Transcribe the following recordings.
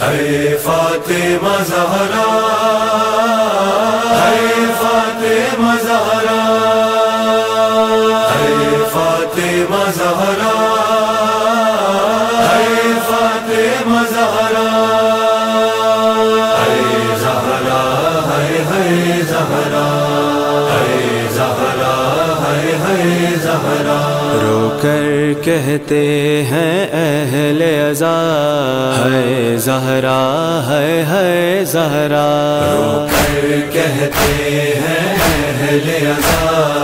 ہے فاطمہ زہرا ہے فاطمہ زہرا ہے فاطمہ زہرا۔ زہرا۔ رو کر کہتے ہیں اہل ازا ہے زہرا ہے ہے زہرا۔ رو کر کہتے ہیں اہل ازا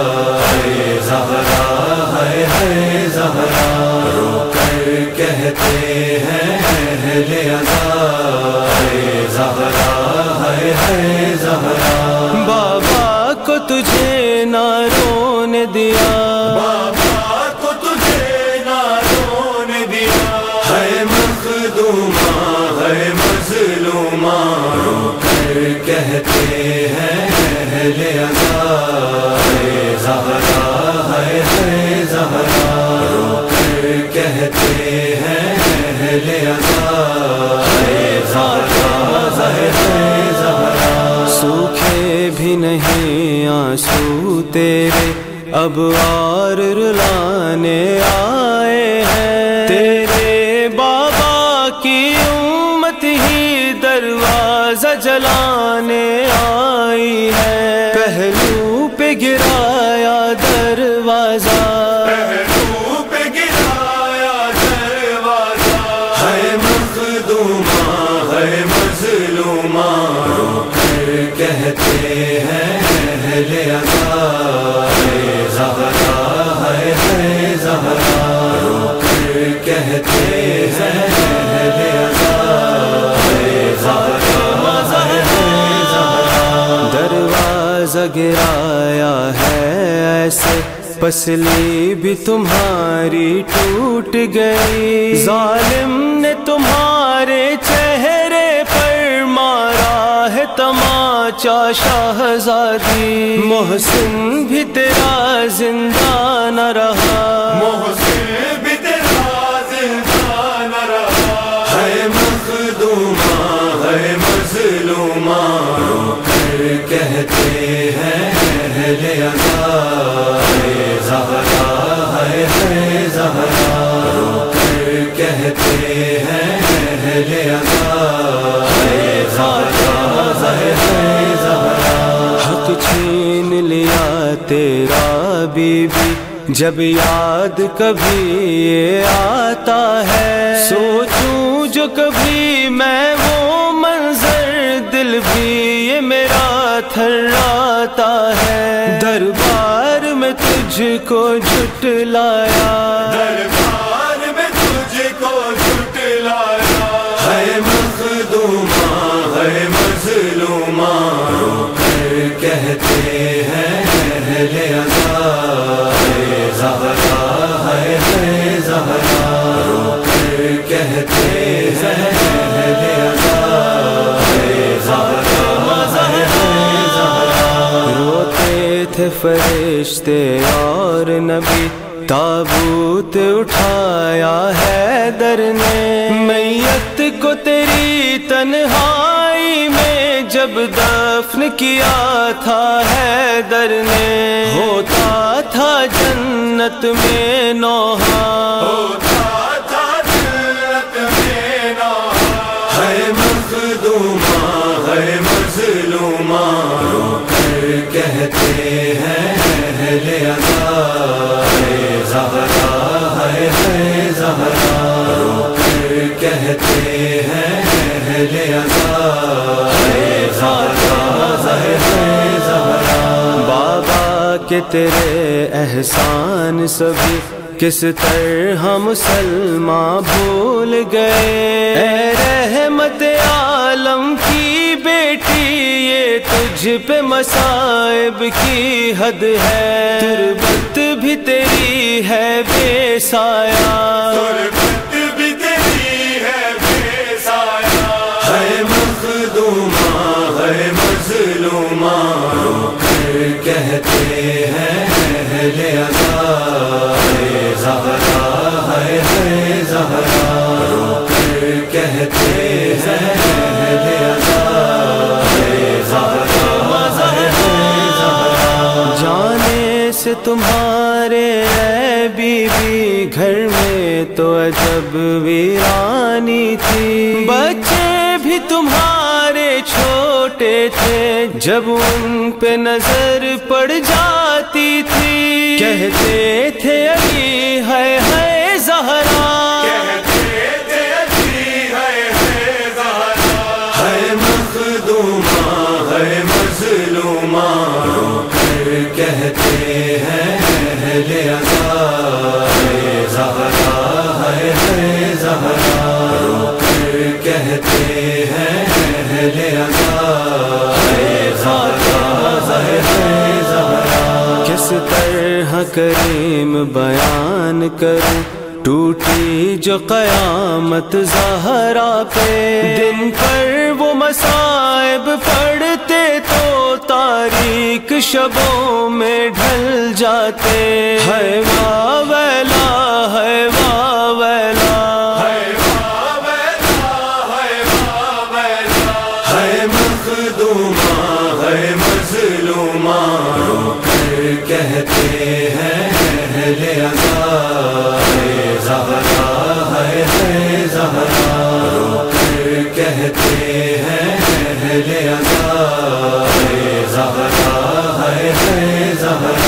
کر کہتے ہیں اہل ازا ہے زہرا ہے ہے زہرا رو کر کہتے ہیں اہل ازا ہے زہرا ہے زہرا سوکھے بھی نہیں آنسو تیرے، اب اور رلانے زہرا ہے زہرا کہتے ہیں دروازہ گرایا ہے ایسے پسلی بھی تمہاری ٹوٹ گئی۔ ظالم نے تمہارے چہرے تماچا شاہزادی محسن بھی تیرا زندہ نہ رہا۔ محسن بھی تیرا زندہ نہ رہا۔ ہے مخدومہ ہے مظلومہ رو کر کہتے ہیں جب یاد کبھی آتا ہے، سوچوں جو کبھی میں وہ منظر، دل بھی یہ میرا تھراتا ہے۔ دربار میں تجھ کو جھٹلایا۔ تھے فرشتے اور نبی، تابوت اٹھایا ہے در نے۔ میت کو تیری تنہائی میں جب دفن کیا تھا ہے در نے۔ ہوتا تھا جنت میں نوحہ۔ ہوتا تھا جنت میں نوحہ۔ ہے مخدومہ ہے اہل بابا کے تیرے احسان سبھی کس طرح مسلمان بھول گئے؟ اے رحمت عالم کی بیٹی، یہ تجھ پہ مصائب کی حد ہے۔ تربت بھی تیری ہے، بے سایہ۔ ہیں ہے جانے سے تمہارے اے بی بی گھر میں تو عجب ویرانی تھی۔ بچے بھی تمہارے چھوڑ تھے جب ان پہ نظر پڑ جاتی تھی۔ کہتے تھے علی ہے ہے زہرا۔ کہتے ہیں اہل زہرا ہے زہرا۔ کہتے ہیں کریم بیان کروں ٹوٹی جو قیامت زہرا پہ۔ دن پر وہ مصائب پڑتے تو تاریخ شبوں میں ڈھل جاتے۔ ہے ویلا اہل عزا ہے زہرا ہے زہرا۔ کہتے ہیں اہل عزا ہے زہرا ہے زہرا۔